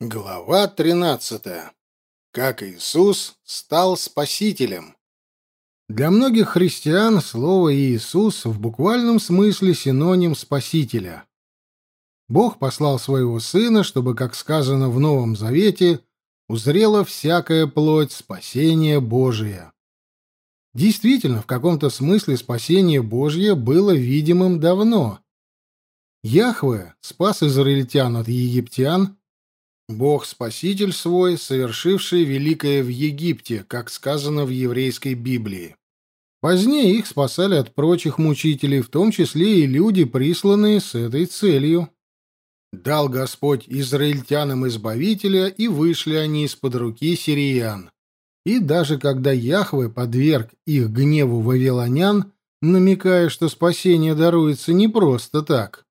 Глава 13. Как Иисус стал спасителем. Для многих христиан слово Иисус в буквальном смысле синоним спасителя. Бог послал своего сына, чтобы, как сказано в Новом Завете, узрела всякая плоть спасения Божия. Действительно, в каком-то смысле спасение Божье было видимым давно. Яхве спас израильтян от египтян, Бог-спаситель свой, совершивший великое в Египте, как сказано в еврейской Библии. Позднее их спасали от прочих мучителей, в том числе и люди, присланные с этой целью. Дал Господь израильтянам избавителя, и вышли они из-под руки сириян. И даже когда Яхве подверг их гневу вавилонян, намекая, что спасение даруется не просто так,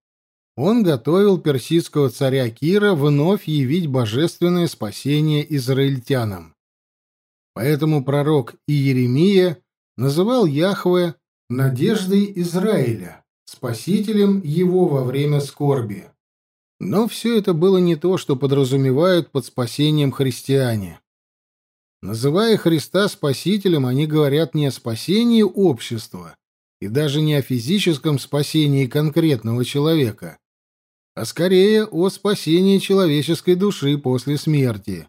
он готовил персидского царя Кира вновь явить божественное спасение израильтянам. Поэтому пророк Иеремия называл Яхве «надеждой Израиля», спасителем его во время скорби. Но все это было не то, что подразумевают под спасением христиане. Называя Христа спасителем, они говорят не о спасении общества и даже не о физическом спасении конкретного человека, а скорее о спасении человеческой души после смерти.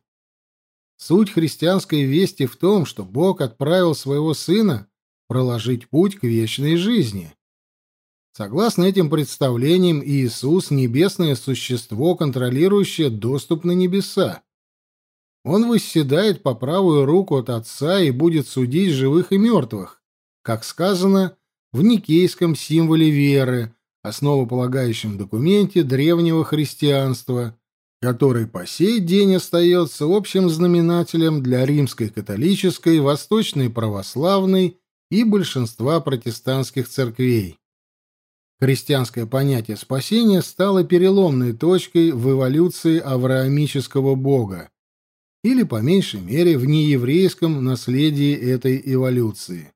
Суть христианской вести в том, что Бог отправил своего Сына проложить путь к вечной жизни. Согласно этим представлениям, Иисус — небесное существо, контролирующее доступ на небеса. Он восседает по правую руку от Отца и будет судить живых и мертвых, как сказано в никейском символе веры, основополагающем документе древнего христианства, который по сей день остается общим знаменателем для римской католической, восточной православной и большинства протестантских церквей. Христианское понятие спасения стало переломной точкой в эволюции авраамического бога, или, по меньшей мере, в нееврейском наследии этой эволюции.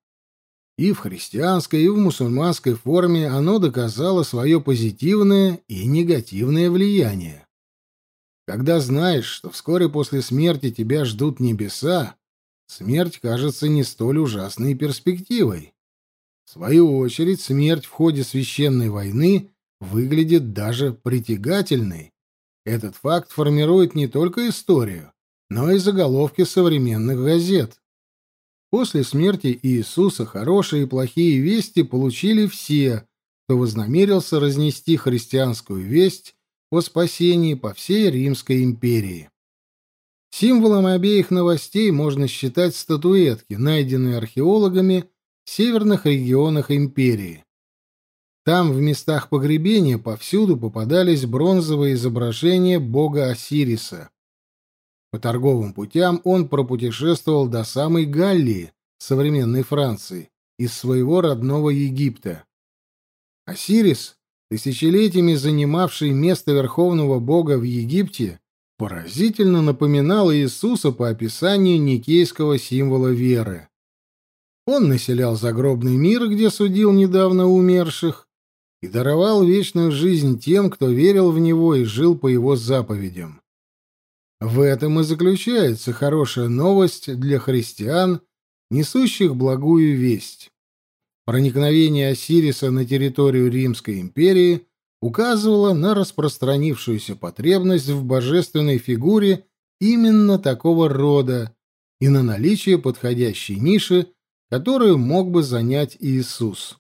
И в христианской, и в мусульманской форме оно доказало свое позитивное и негативное влияние. Когда знаешь, что вскоре после смерти тебя ждут небеса, смерть кажется не столь ужасной перспективой. В свою очередь, смерть в ходе священной войны выглядит даже притягательной. Этот факт формирует не только историю, но и заголовки современных газет. После смерти Иисуса хорошие и плохие вести получили все, кто вознамерился разнести христианскую весть о спасении по всей Римской империи. Символом обеих новостей можно считать статуэтки, найденные археологами в северных регионах империи. Там, в местах погребения, повсюду попадались бронзовые изображения бога Осириса. По торговым путям он пропутешествовал до самой Галлии, современной Франции, из своего родного Египта. Осирис, тысячелетиями занимавший место верховного бога в Египте, поразительно напоминал Иисуса по описанию никейского символа веры. Он населял загробный мир, где судил недавно умерших, и даровал вечную жизнь тем, кто верил в него и жил по его заповедям. В этом и заключается хорошая новость для христиан, несущих благую весть. Проникновение Осириса на территорию Римской империи указывало на распространившуюся потребность в божественной фигуре именно такого рода и на наличие подходящей ниши, которую мог бы занять Иисус.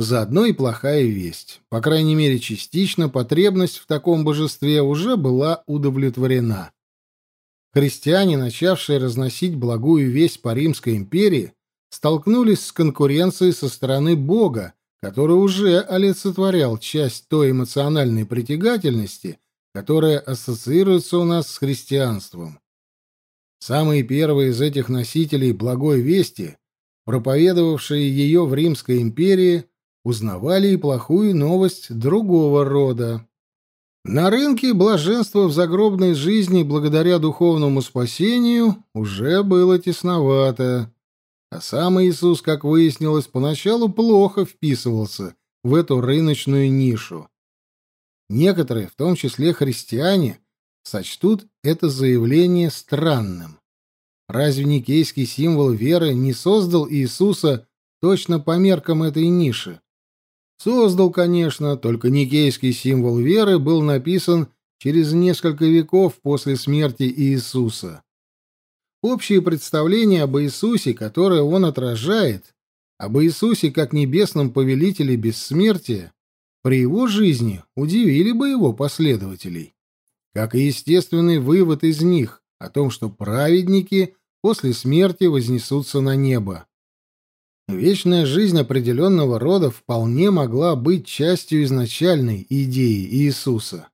Заодно и плохая весть. По крайней мере, частично потребность в таком божестве уже была удовлетворена. Христиане, начавшие разносить благую весть по Римской империи, столкнулись с конкуренцией со стороны Бога, который уже олицетворял часть той эмоциональной притягательности, которая ассоциируется у нас с христианством. Самые первые из этих носителей благой вести, проповедовавшие ее в Римской империи, узнавали и плохую новость другого рода. На рынке блаженства в загробной жизни благодаря духовному спасению уже было тесновато. А сам Иисус, как выяснилось, поначалу плохо вписывался в эту рыночную нишу. Некоторые, в том числе христиане, сочтут это заявление странным. Разве никейский символ веры не создал Иисуса точно по меркам этой ниши? Создал, конечно, только никейский символ веры был написан через несколько веков после смерти Иисуса. Общее представление об Иисусе, которое он отражает, об Иисусе как небесном повелителе бессмертия, при его жизни удивили бы его последователей. Как и естественный вывод из них о том, что праведники после смерти вознесутся на небо. Вечная жизнь определенного рода вполне могла быть частью изначальной идеи Иисуса,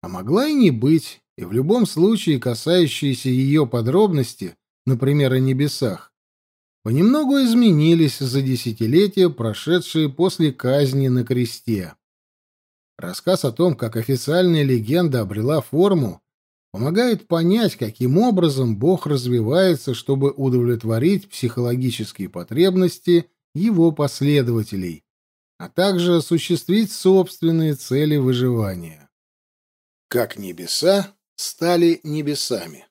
а могла и не быть, и в любом случае касающиеся ее подробности, например, о небесах, понемногу изменились за десятилетия, прошедшие после казни на кресте. Рассказ о том, как официальная легенда обрела форму, помогает понять, каким образом Бог развивается, чтобы удовлетворить психологические потребности его последователей, а также осуществить собственные цели выживания. Как небеса стали небесами.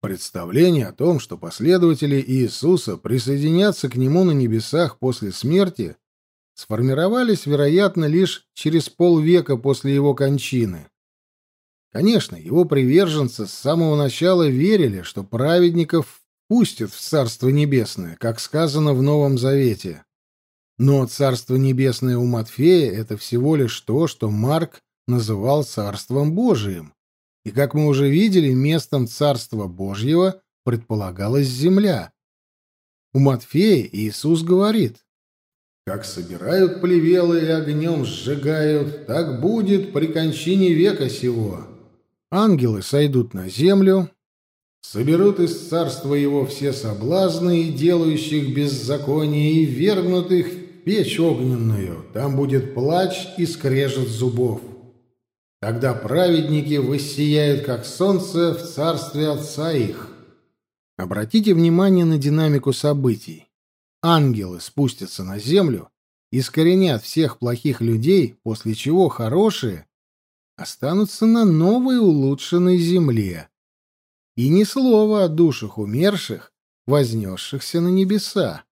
Представление о том, что последователи Иисуса присоединятся к нему на небесах после смерти, сформировались, вероятно, лишь через полвека после его кончины. Конечно, его приверженцы с самого начала верили, что праведников пустят в Царство Небесное, как сказано в Новом Завете. Но Царство Небесное у Матфея — это всего лишь то, что Марк называл Царством Божиим. И, как мы уже видели, местом Царства Божьего предполагалась земля. У Матфея Иисус говорит, «Как собирают плевелы и огнем сжигают, так будет при кончине века сего». Ангелы сойдут на землю, соберут из царства его все соблазны и делающих беззаконие и вергнут их в печь огненную. Там будет плач и скрежет зубов. Тогда праведники воссияют, как солнце, в царстве Отца их. Обратите внимание на динамику событий. Ангелы спустятся на землю, искоренят всех плохих людей, после чего хорошие останутся на новой улучшенной земле. И ни слова о душах умерших, вознесшихся на небеса.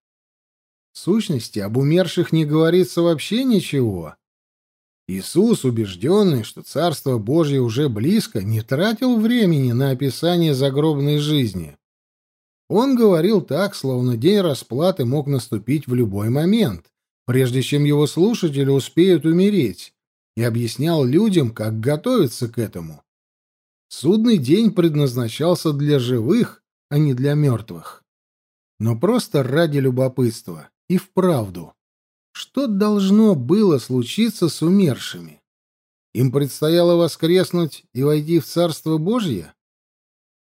В сущности, об умерших не говорится вообще ничего. Иисус, убежденный, что Царство Божье уже близко, не тратил времени на описание загробной жизни. Он говорил так, словно день расплаты мог наступить в любой момент, прежде чем его слушатели успеют умереть, и объяснял людям, как готовиться к этому. Судный день предназначался для живых, а не для мертвых. Но просто ради любопытства и вправду. Что должно было случиться с умершими? Им предстояло воскреснуть и войти в Царство Божье?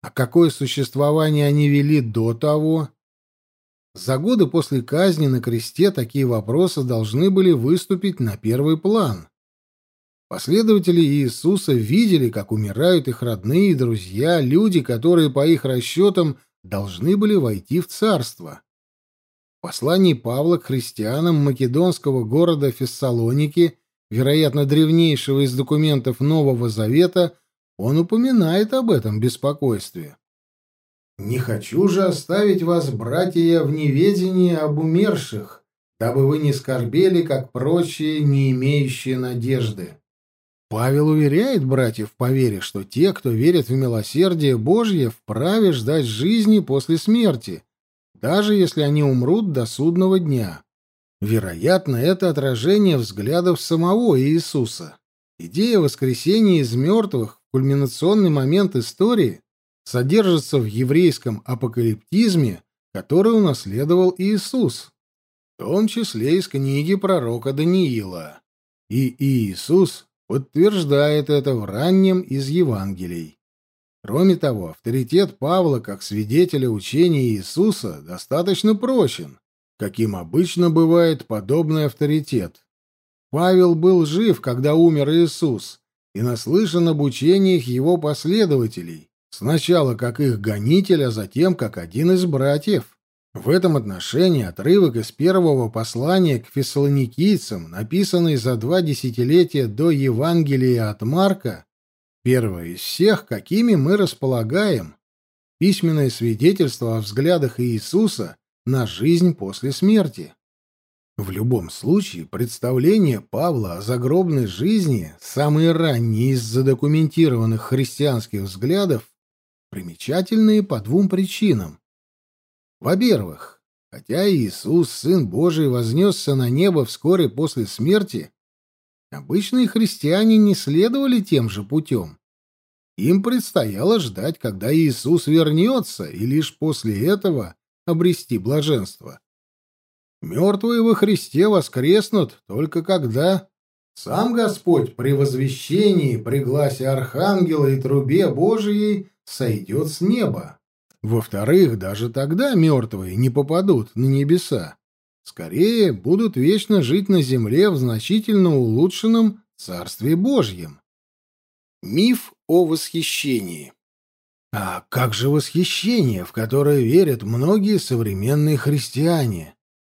А какое существование они вели до того? За годы после казни на кресте такие вопросы должны были выступить на первый план. Последователи Иисуса видели, как умирают их родные и друзья, люди, которые, по их расчетам, должны были войти в царство. В послании Павла к христианам македонского города Фессалоники, вероятно, древнейшего из документов Нового Завета, он упоминает об этом беспокойстве. «Не хочу же оставить вас, братья, в неведении об умерших, дабы вы не скорбели, как прочие, не имеющие надежды». Павел уверяет братьев по вере, что те, кто верит в милосердие Божье, вправе ждать жизни после смерти, даже если они умрут до судного дня. Вероятно, это отражение взглядов самого Иисуса. Идея воскресения из мертвых в кульминационный момент истории содержится в еврейском апокалиптизме, который унаследовал Иисус, в том числе из книги пророка Даниила. И Иисус подтверждает это в раннем из Евангелий. Кроме того, авторитет Павла как свидетеля учения Иисуса достаточно прочен, каким обычно бывает подобный авторитет. Павел был жив, когда умер Иисус, и наслышан об учениях его последователей, сначала как их гонитель, а затем как один из братьев. В этом отношении отрывок из первого послания к фессалоникийцам, написанный за два десятилетия до Евангелия от Марка, Первое из всех, какими мы располагаем, письменное свидетельство о взглядах Иисуса на жизнь после смерти. В любом случае, представление Павла о загробной жизни, самые ранние из задокументированных христианских взглядов, примечательные по двум причинам. Во-первых, хотя Иисус, Сын Божий, вознесся на небо вскоре после смерти, обычные христиане не следовали тем же путем. Им предстояло ждать, когда Иисус вернется, и лишь после этого обрести блаженство. Мертвые во Христе воскреснут только когда сам Господь при возвещении, при гласе Архангела и трубе Божией сойдет с неба. Во-вторых, даже тогда мертвые не попадут на небеса. Скорее, будут вечно жить на земле в значительно улучшенном Царстве Божьем. Миф о восхищении А как же восхищение, в которое верят многие современные христиане?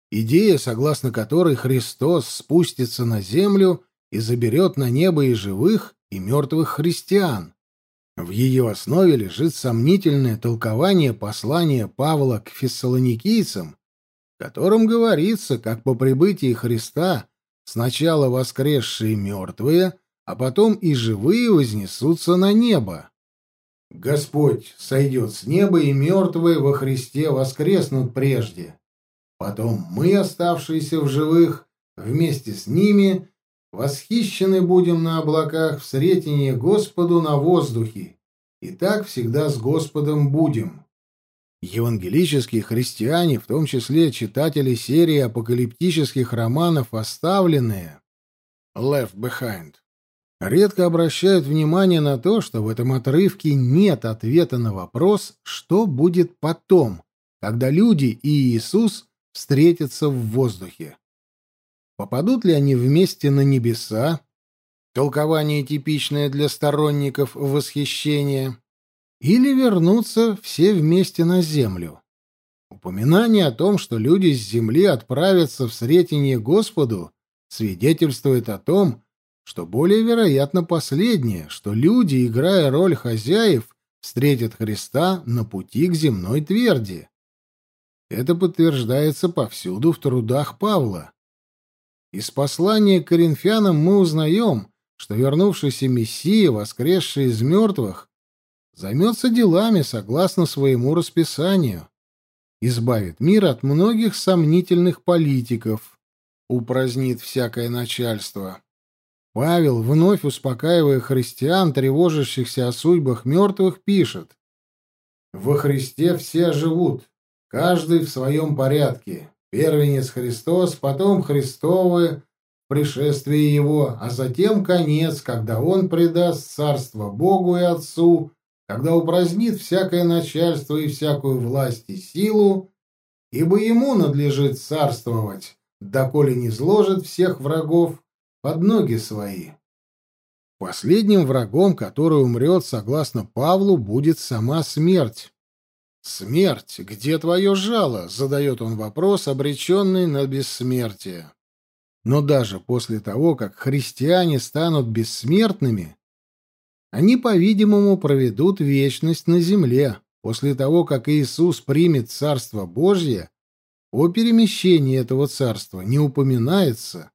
Идея, согласно которой Христос спустится на землю и заберет на небо и живых, и мертвых христиан. В ее основе лежит сомнительное толкование послания Павла к фессалоникийцам, в котором говорится, как по прибытии Христа сначала воскресшие мертвые, а потом и живые вознесутся на небо. Господь сойдет с неба, и мертвые во Христе воскреснут прежде. Потом мы, оставшиеся в живых, вместе с ними, восхищены будем на облаках в сретении Господу на воздухе, и так всегда с Господом будем. Евангелические христиане, в том числе читатели серии апокалиптических романов «Оставленные» «Left Behind», редко обращают внимание на то, что в этом отрывке нет ответа на вопрос, что будет потом, когда люди и Иисус встретятся в воздухе. Попадут ли они вместе на небеса? Толкование типичное для сторонников восхищения. Или вернутся все вместе на землю? Упоминание о том, что люди с земли отправятся в сретение Господу, свидетельствует о том, что более вероятно последнее, что люди, играя роль хозяев, встретят Христа на пути к земной тверди. Это подтверждается повсюду в трудах Павла. Из послания к коринфянам мы узнаем, что вернувшийся Мессия, воскресший из мертвых, займется делами согласно своему расписанию, избавит мир от многих сомнительных политиков, упразднит всякое начальство. Павел, вновь успокаивая христиан, тревожащихся о судьбах мертвых, пишет «Во Христе все живут, каждый в своем порядке. Первенец Христос, потом Христовы, пришествие Его, а затем конец, когда Он предаст царство Богу и Отцу, когда упразднит всякое начальство и всякую власть и силу, ибо Ему надлежит царствовать, доколе не зложит всех врагов под ноги свои. Последним врагом, который умрет, согласно Павлу, будет сама смерть. «Смерть, где твое жало?» — задает он вопрос, обреченный на бессмертие. Но даже после того, как христиане станут бессмертными, они, по-видимому, проведут вечность на земле. После того, как Иисус примет Царство Божье, о перемещении этого царства не упоминается.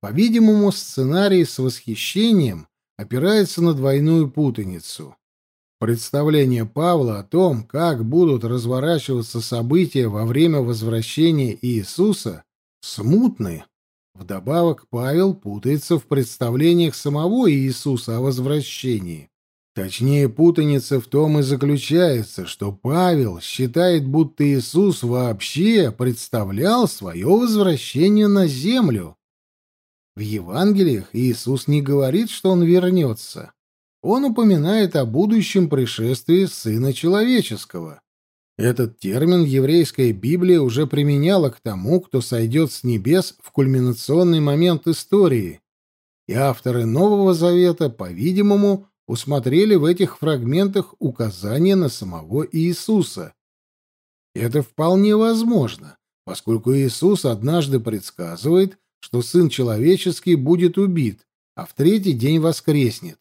По-видимому, сценарий с восхищением опирается на двойную путаницу. Представление Павла о том, как будут разворачиваться события во время возвращения Иисуса, смутны. Вдобавок Павел путается в представлениях самого Иисуса о возвращении. Точнее, путаница в том и заключается, что Павел считает, будто Иисус вообще представлял свое возвращение на землю. В Евангелиях Иисус не говорит, что он вернется он упоминает о будущем пришествии Сына Человеческого. Этот термин еврейская Библия уже применяла к тому, кто сойдет с небес в кульминационный момент истории, и авторы Нового Завета, по-видимому, усмотрели в этих фрагментах указание на самого Иисуса. Это вполне возможно, поскольку Иисус однажды предсказывает, что Сын Человеческий будет убит, а в третий день воскреснет.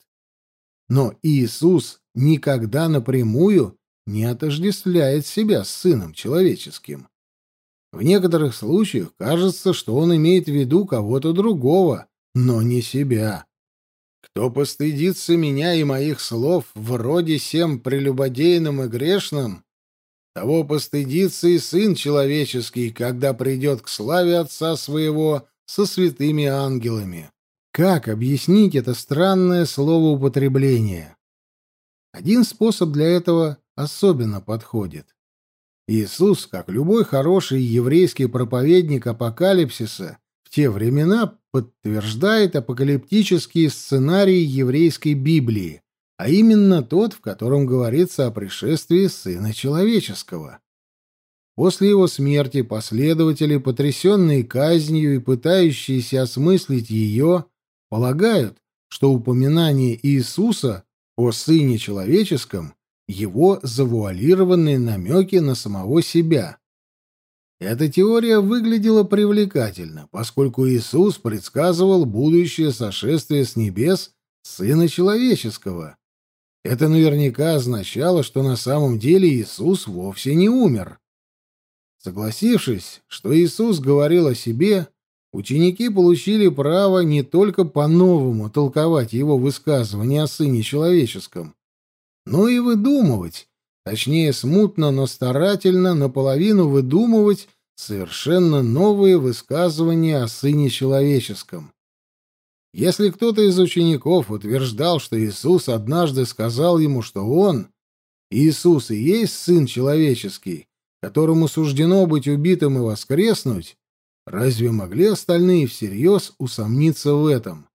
Но Иисус никогда напрямую не отождествляет себя с Сыном Человеческим. В некоторых случаях кажется, что он имеет в виду кого-то другого, но не себя. Кто постыдится меня и моих слов вроде всем прелюбодейным и грешным, того постыдится и Сын Человеческий, когда придет к славе Отца Своего со святыми ангелами. Как объяснить это странное словоупотребление? Один способ для этого особенно подходит. Иисус, как любой хороший еврейский проповедник апокалипсиса, в те времена подтверждает апокалиптические сценарии еврейской Библии, а именно тот, в котором говорится о пришествии Сына Человеческого. После его смерти последователи, потрясенные казнью и пытающиеся осмыслить ее, полагают, что упоминание Иисуса о Сыне Человеческом — его завуалированные намеки на самого себя. Эта теория выглядела привлекательно, поскольку Иисус предсказывал будущее сошествие с небес Сына Человеческого. Это наверняка означало, что на самом деле Иисус вовсе не умер. Согласившись, что Иисус говорил о себе, ученики получили право не только по-новому толковать его высказывания о Сыне Человеческом, но и выдумывать, точнее смутно, но старательно наполовину выдумывать совершенно новые высказывания о Сыне Человеческом. Если кто-то из учеников утверждал, что Иисус однажды сказал ему, что он, Иисус и есть Сын Человеческий, которому суждено быть убитым и воскреснуть, Разве могли остальные всерьез усомниться в этом?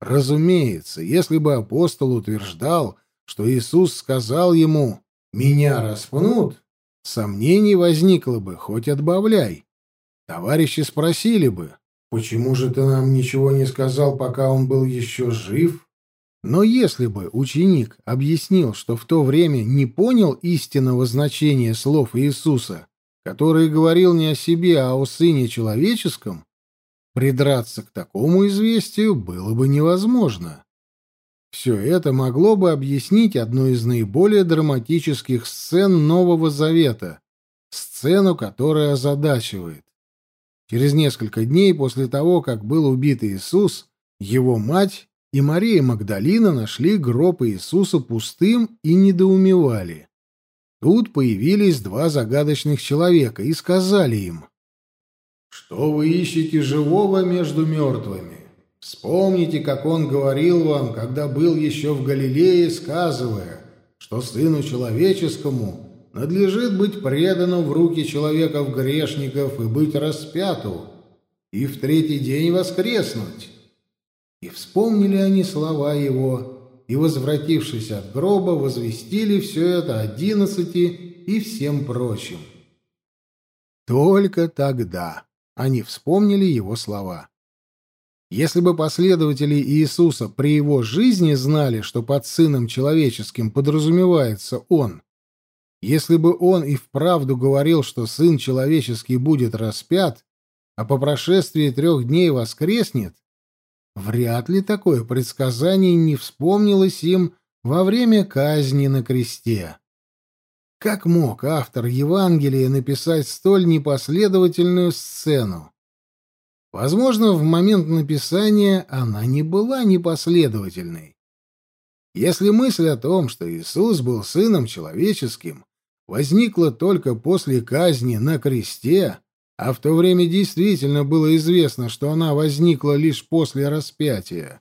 Разумеется, если бы апостол утверждал, что Иисус сказал ему «Меня распнут», сомнений возникло бы, хоть отбавляй. Товарищи спросили бы «Почему же ты нам ничего не сказал, пока он был еще жив?» Но если бы ученик объяснил, что в то время не понял истинного значения слов Иисуса, который говорил не о себе, а о Сыне Человеческом, придраться к такому известию было бы невозможно. Все это могло бы объяснить одну из наиболее драматических сцен Нового Завета, сцену, которая озадачивает. Через несколько дней после того, как был убит Иисус, его мать и Мария Магдалина нашли гроб Иисуса пустым и недоумевали. Тут появились два загадочных человека и сказали им, «Что вы ищете живого между мертвыми? Вспомните, как он говорил вам, когда был еще в Галилее, сказывая, что Сыну Человеческому надлежит быть преданным в руки человеков-грешников и быть распяту, и в третий день воскреснуть». И вспомнили они слова его, и, возвратившись от гроба, возвестили все это одиннадцати и всем прочим. Только тогда они вспомнили его слова. Если бы последователи Иисуса при его жизни знали, что под Сыном Человеческим подразумевается Он, если бы Он и вправду говорил, что Сын Человеческий будет распят, а по прошествии трех дней воскреснет, Вряд ли такое предсказание не вспомнилось им во время казни на кресте. Как мог автор Евангелия написать столь непоследовательную сцену? Возможно, в момент написания она не была непоследовательной. Если мысль о том, что Иисус был сыном человеческим, возникла только после казни на кресте, а в то время действительно было известно, что она возникла лишь после распятия.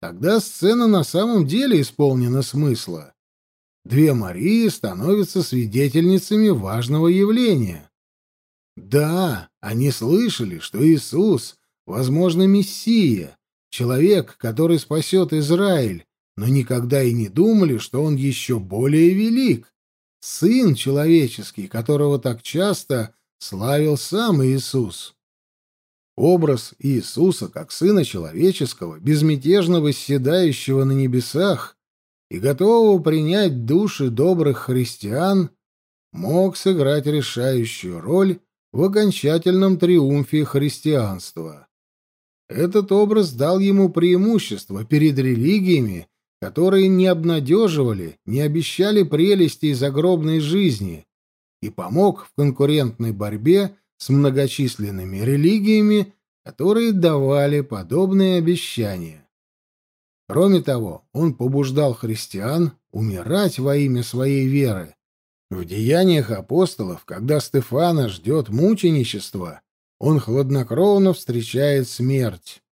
Тогда сцена на самом деле исполнена смысла. Две Марии становятся свидетельницами важного явления. Да, они слышали, что Иисус, возможно, Мессия, человек, который спасет Израиль, но никогда и не думали, что он еще более велик, сын человеческий, которого так часто славил сам Иисус. Образ Иисуса как Сына Человеческого, безмятежно восседающего на небесах и готового принять души добрых христиан, мог сыграть решающую роль в окончательном триумфе христианства. Этот образ дал ему преимущество перед религиями, которые не обнадеживали, не обещали прелести загробной жизни, и помог в конкурентной борьбе с многочисленными религиями, которые давали подобные обещания. Кроме того, он побуждал христиан умирать во имя своей веры. В деяниях апостолов, когда Стефана ждет мученичества, он хладнокровно встречает смерть.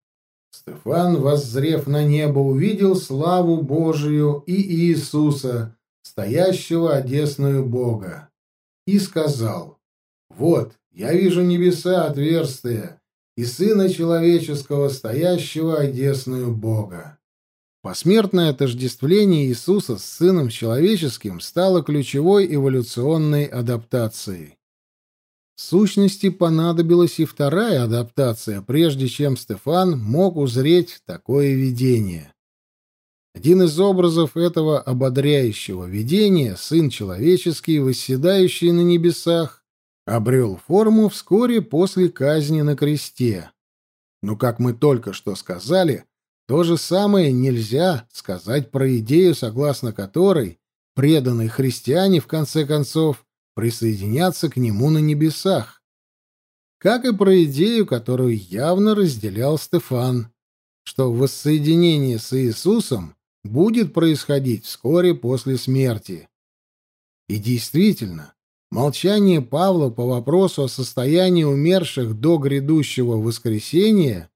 Стефан, воззрев на небо, увидел славу Божию и Иисуса, стоящего одесную Бога, и сказал, «Вот, я вижу небеса отверстия и Сына Человеческого, стоящего одесную Бога». Посмертное отождествление Иисуса с Сыном Человеческим стало ключевой эволюционной адаптацией. В сущности, понадобилась и вторая адаптация, прежде чем Стефан мог узреть такое видение. Один из образов этого ободряющего видения, Сын Человеческий, восседающий на небесах, обрел форму вскоре после казни на кресте. Но, как мы только что сказали, то же самое нельзя сказать про идею, согласно которой преданные христиане, в конце концов, присоединятся к нему на небесах. Как и про идею, которую явно разделял Стефан, что воссоединение с Иисусом будет происходить вскоре после смерти. И действительно, молчание Павла по вопросу о состоянии умерших до грядущего воскресения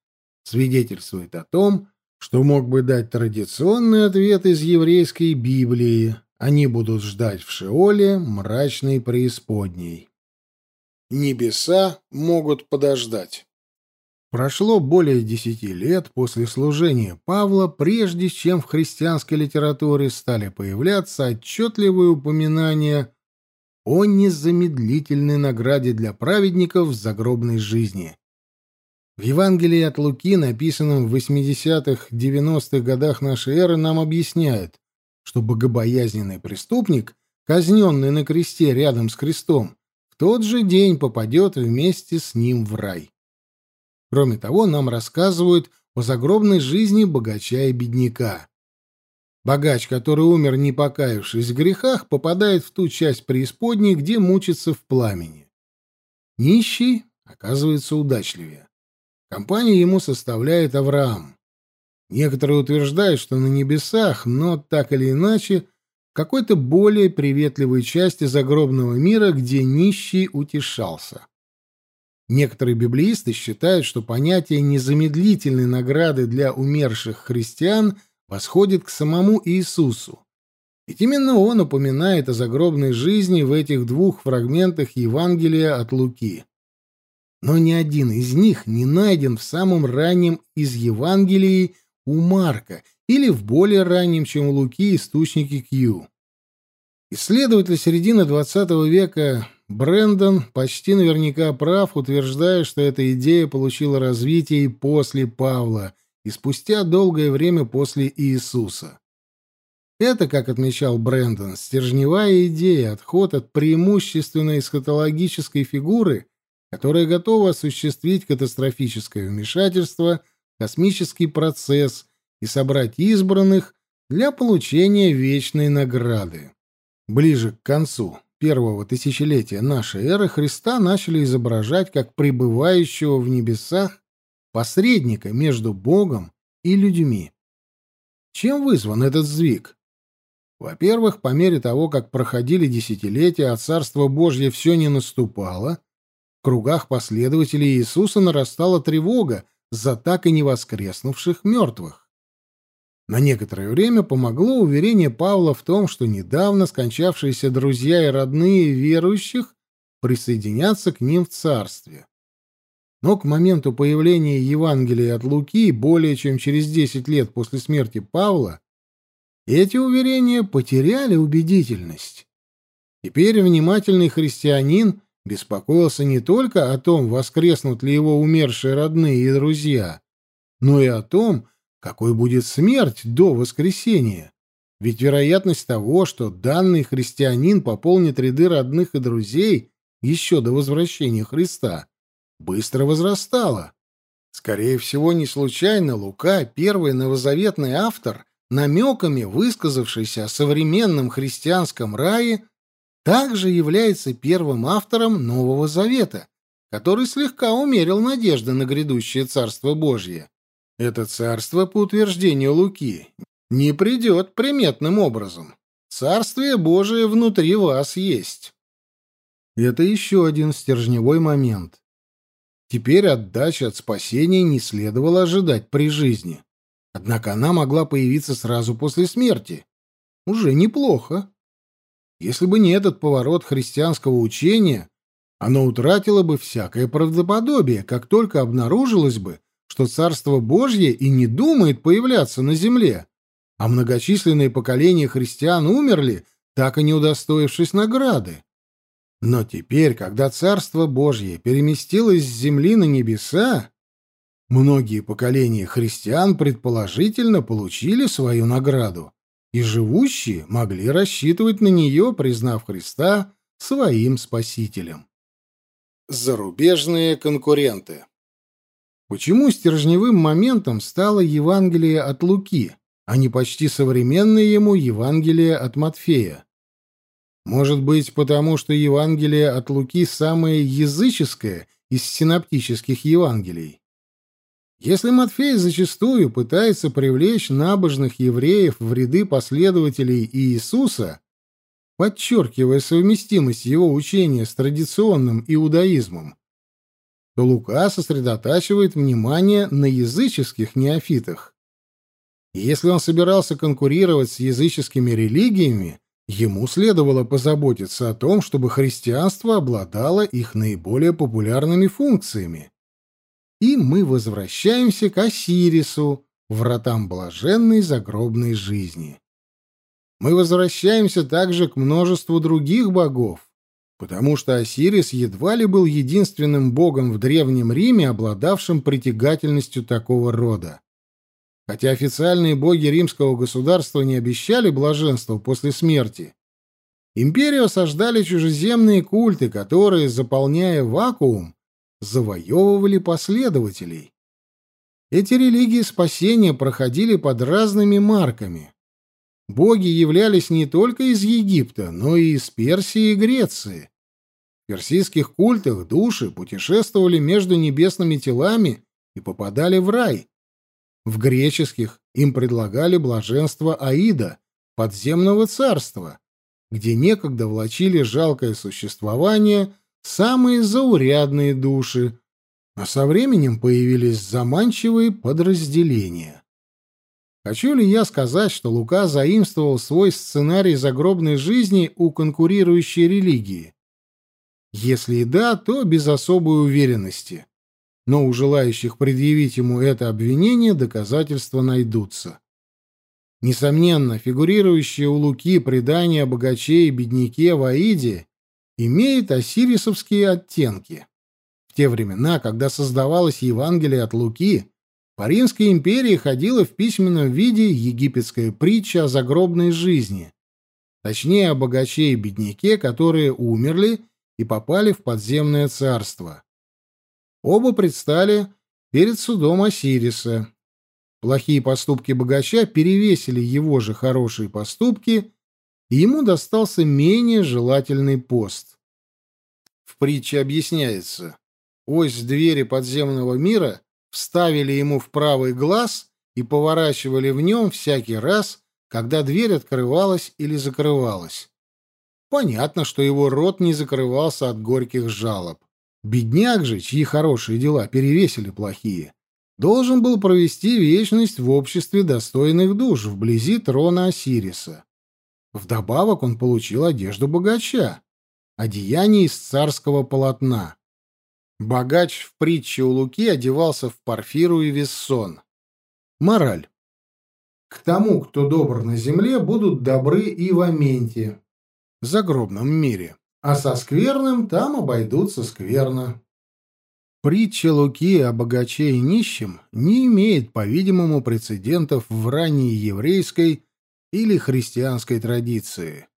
свидетельствует о том, что мог бы дать традиционный ответ из еврейской Библии. Они будут ждать в Шеоле мрачной преисподней. Небеса могут подождать. Прошло более десяти лет после служения Павла, прежде чем в христианской литературе стали появляться отчетливые упоминания о незамедлительной награде для праведников в загробной жизни. В Евангелии от Луки, написанном в 80-х-90-х годах нашей эры, нам объясняют, что богобоязненный преступник, казненный на кресте рядом с крестом, в тот же день попадет вместе с ним в рай. Кроме того, нам рассказывают о загробной жизни богача и бедняка. Богач, который умер не покаявшись в грехах, попадает в ту часть преисподней, где мучится в пламени. Нищий оказывается удачливее. Компанию ему составляет Авраам. Некоторые утверждают, что на небесах, но так или иначе, в какой-то более приветливой части загробного мира, где нищий утешался. Некоторые библеисты считают, что понятие незамедлительной награды для умерших христиан восходит к самому Иисусу. Ведь именно он упоминает о загробной жизни в этих двух фрагментах Евангелия от Луки но ни один из них не найден в самом раннем из Евангелий у Марка или в более раннем, чем у Луки, источнике Кью. Исследователь середины XX века Брэндон почти наверняка прав, утверждая, что эта идея получила развитие и после Павла, и спустя долгое время после Иисуса. Это, как отмечал Брэндон, стержневая идея, отход от преимущественно эсхатологической фигуры которая готова осуществить катастрофическое вмешательство космический процесс и собрать избранных для получения вечной награды. Ближе к концу первого тысячелетия нашей эры Христа начали изображать как пребывающего в небесах посредника между Богом и людьми. Чем вызван этот сдвиг? Во-первых, по мере того, как проходили десятилетия, а Царство Божье все не наступало, кругах последователей Иисуса нарастала тревога за так и не воскреснувших мертвых. На некоторое время помогло уверение Павла в том, что недавно скончавшиеся друзья и родные верующих присоединятся к ним в царстве. Но к моменту появления Евангелия от Луки, более чем через 10 лет после смерти Павла, эти уверения потеряли убедительность. Теперь внимательный христианин беспокоился не только о том, воскреснут ли его умершие родные и друзья, но и о том, какой будет смерть до воскресения. Ведь вероятность того, что данный христианин пополнит ряды родных и друзей еще до возвращения Христа, быстро возрастала. Скорее всего, не случайно Лука, первый новозаветный автор, намеками высказавшийся о современном христианском рае, также является первым автором Нового Завета, который слегка умерил надежды на грядущее Царство Божье. Это царство, по утверждению Луки, не придет приметным образом. Царствие Божие внутри вас есть. Это еще один стержневой момент. Теперь отдачи от спасения не следовало ожидать при жизни. Однако она могла появиться сразу после смерти. Уже неплохо. Если бы не этот поворот христианского учения, оно утратило бы всякое правдоподобие, как только обнаружилось бы, что Царство Божье и не думает появляться на земле, а многочисленные поколения христиан умерли, так и не удостоившись награды. Но теперь, когда Царство Божье переместилось с земли на небеса, многие поколения христиан предположительно получили свою награду, и живущие могли рассчитывать на нее, признав Христа своим Спасителем. Зарубежные конкуренты Почему стержневым моментом стало Евангелие от Луки, а не почти современное ему Евангелие от Матфея? Может быть, потому что Евангелие от Луки самое языческое из синоптических Евангелий? Если Матфей зачастую пытается привлечь набожных евреев в ряды последователей Иисуса, подчеркивая совместимость его учения с традиционным иудаизмом, то Лука сосредотачивает внимание на языческих неофитах. И если он собирался конкурировать с языческими религиями, Ему следовало позаботиться о том, чтобы христианство обладало их наиболее популярными функциями. И мы возвращаемся к Осирису, вратам блаженной загробной жизни. Мы возвращаемся также к множеству других богов, потому что Осирис едва ли был единственным богом в Древнем Риме, обладавшим притягательностью такого рода. Хотя официальные боги римского государства не обещали блаженства после смерти, империю осаждали чужеземные культы, которые, заполняя вакуум, завоевывали последователей. Эти религии спасения проходили под разными марками. Боги являлись не только из Египта, но и из Персии и Греции. В персидских культах души путешествовали между небесными телами и попадали в рай. В греческих им предлагали блаженство Аида, подземного царства, где некогда влачили жалкое существование самые заурядные души, а со временем появились заманчивые подразделения. Хочу ли я сказать, что Лука заимствовал свой сценарий загробной жизни у конкурирующей религии? Если и да, то без особой уверенности но у желающих предъявить ему это обвинение доказательства найдутся. Несомненно, фигурирующее у Луки предание о богаче и бедняке в Аиде имеет осирисовские оттенки. В те времена, когда создавалось Евангелие от Луки, по Римской империи ходила в письменном виде египетская притча о загробной жизни, точнее о богаче и бедняке, которые умерли и попали в подземное царство. Оба предстали перед судом Осириса. Плохие поступки богача перевесили его же хорошие поступки, и ему достался менее желательный пост. В притче объясняется, ось двери подземного мира вставили ему в правый глаз и поворачивали в нем всякий раз, когда дверь открывалась или закрывалась. Понятно, что его рот не закрывался от горьких жалоб. Бедняк же, чьи хорошие дела перевесили плохие, должен был провести вечность в обществе достойных душ вблизи трона Осириса. Вдобавок он получил одежду богача, одеяние из царского полотна. Богач в притче у Луки одевался в парфиру и вессон. Мораль. К тому, кто добр на земле, будут добры и в Аменте, загробном мире а со скверным там обойдутся скверно. Притча Луки о богаче и нищем не имеет, по-видимому, прецедентов в ранней еврейской или христианской традиции.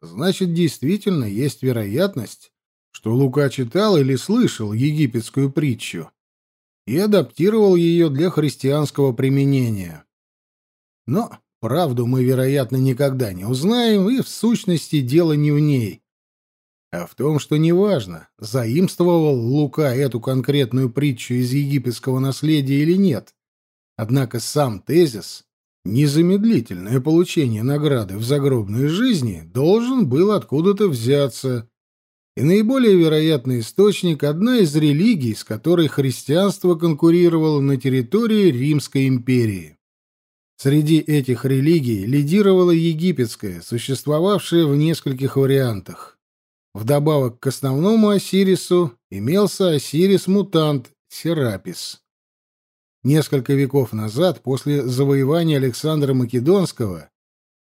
Значит, действительно есть вероятность, что Лука читал или слышал египетскую притчу и адаптировал ее для христианского применения. Но правду мы, вероятно, никогда не узнаем, и в сущности дело не в ней, а в том, что неважно, заимствовал Лука эту конкретную притчу из египетского наследия или нет. Однако сам тезис незамедлительное получение награды в загробной жизни должен был откуда-то взяться, и наиболее вероятный источник — одна из религий, с которой христианство конкурировало на территории Римской империи. Среди этих религий лидировала египетская, существовавшая в нескольких вариантах. Вдобавок к основному Осирису имелся Осирис-мутант Серапис. Несколько веков назад, после завоевания Александра Македонского,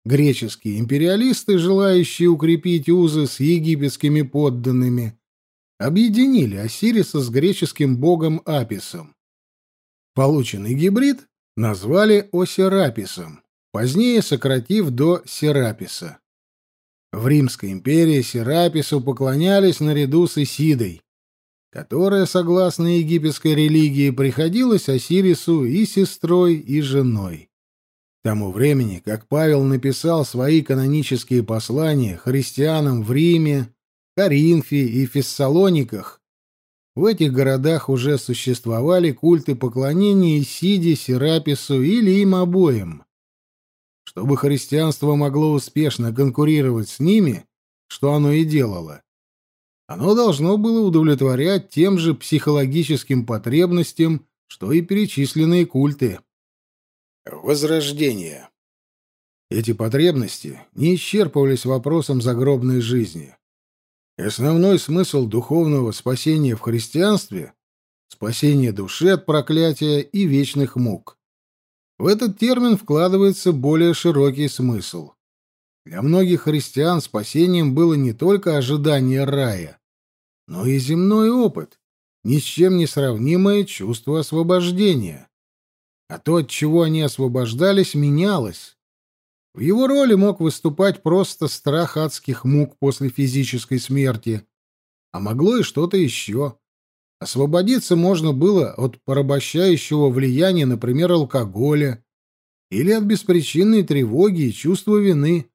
греческие империалисты, желающие укрепить узы с египетскими подданными, объединили Осириса с греческим богом Аписом. Полученный гибрид назвали Осераписом, позднее сократив до Сераписа. В Римской империи Серапису поклонялись наряду с Исидой, которая, согласно египетской религии, приходилась Осирису и сестрой, и женой. Тому времени, как Павел написал свои канонические послания христианам в Риме, Коринфе и Фессалониках, в этих городах уже существовали культы поклонения Исиде, Серапису или им обоим. Чтобы христианство могло успешно конкурировать с ними, что оно и делало, оно должно было удовлетворять тем же психологическим потребностям, что и перечисленные культы. Возрождение. Эти потребности не исчерпывались вопросом загробной жизни. Основной смысл духовного спасения в христианстве — спасение души от проклятия и вечных мук. В этот термин вкладывается более широкий смысл. Для многих христиан спасением было не только ожидание рая, но и земной опыт, ни с чем не сравнимое чувство освобождения. А то, от чего они освобождались, менялось. В его роли мог выступать просто страх адских мук после физической смерти, а могло и что-то еще. Освободиться можно было от порабощающего влияния, например, алкоголя, или от беспричинной тревоги и чувства вины.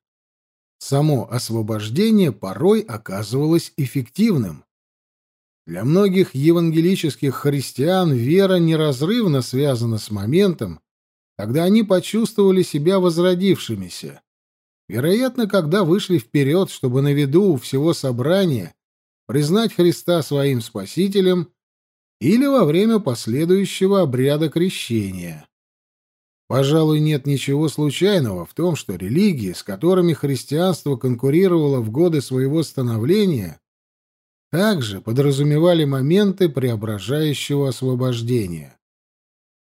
Само освобождение порой оказывалось эффективным. Для многих евангелических христиан вера неразрывно связана с моментом, когда они почувствовали себя возродившимися. Вероятно, когда вышли вперед, чтобы на виду у всего собрания признать Христа своим Спасителем или во время последующего обряда крещения. Пожалуй, нет ничего случайного в том, что религии, с которыми христианство конкурировало в годы своего становления, также подразумевали моменты преображающего освобождения.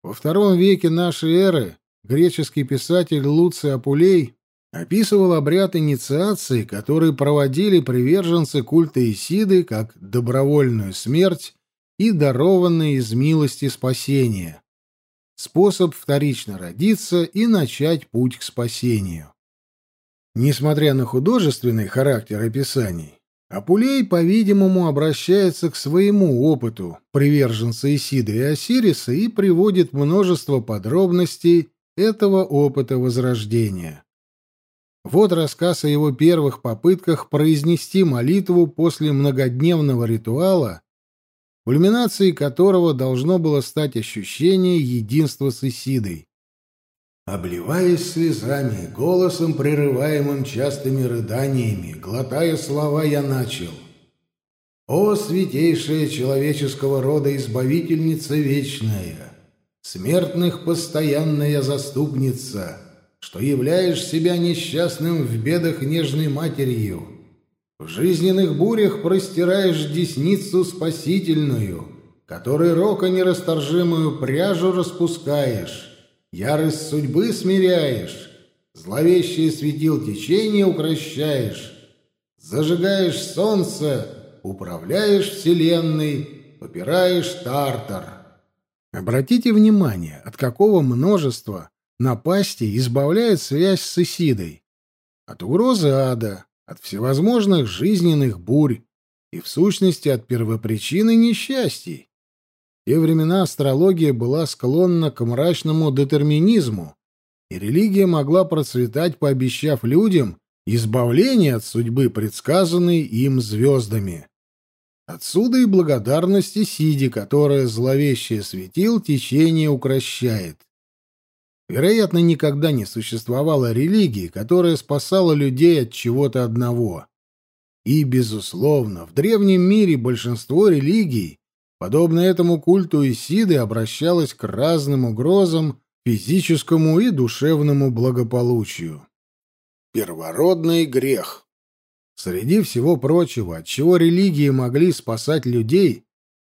Во втором веке нашей эры греческий писатель Луций Апулей описывал обряд инициации, который проводили приверженцы культа Исиды как добровольную смерть и дарованные из милости спасения способ вторично родиться и начать путь к спасению. Несмотря на художественный характер описаний, Апулей, по-видимому, обращается к своему опыту приверженца Исиды и Осириса и приводит множество подробностей этого опыта возрождения. Вот рассказ о его первых попытках произнести молитву после многодневного ритуала, кульминацией которого должно было стать ощущение единства с Исидой. Обливаясь слезами, голосом, прерываемым частыми рыданиями, глотая слова, я начал. «О, святейшая человеческого рода избавительница вечная, смертных постоянная заступница, что являешь себя несчастным в бедах нежной матерью, в жизненных бурях простираешь десницу спасительную, которой рока нерасторжимую пряжу распускаешь, ярость судьбы смиряешь, зловещие светил течения укращаешь, зажигаешь солнце, управляешь вселенной, попираешь тартар. Обратите внимание, от какого множества напасти избавляет связь с Исидой. От угрозы ада, от всевозможных жизненных бурь и, в сущности, от первопричины несчастий. Те времена астрология была склонна к мрачному детерминизму, и религия могла процветать, пообещав людям избавление от судьбы, предсказанной им звездами. Отсюда и благодарность Исиде, которая зловещее светил течение укращает. Вероятно, никогда не существовало религии, которая спасала людей от чего-то одного. И, безусловно, в древнем мире большинство религий, подобно этому культу Исиды, обращалось к разным угрозам физическому и душевному благополучию. Первородный грех. Среди всего прочего, от чего религии могли спасать людей,